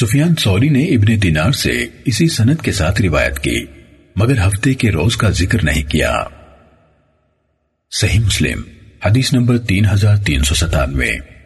سفیان sorry نے ابن دینار سے اسی سنت کے ساتھ روایت کی، مگر ہفتے کے روز کا ذکر نہیں کیا۔ صحیح مسلم، حدیث نمبر تین ہزار تین سو ستانوے۔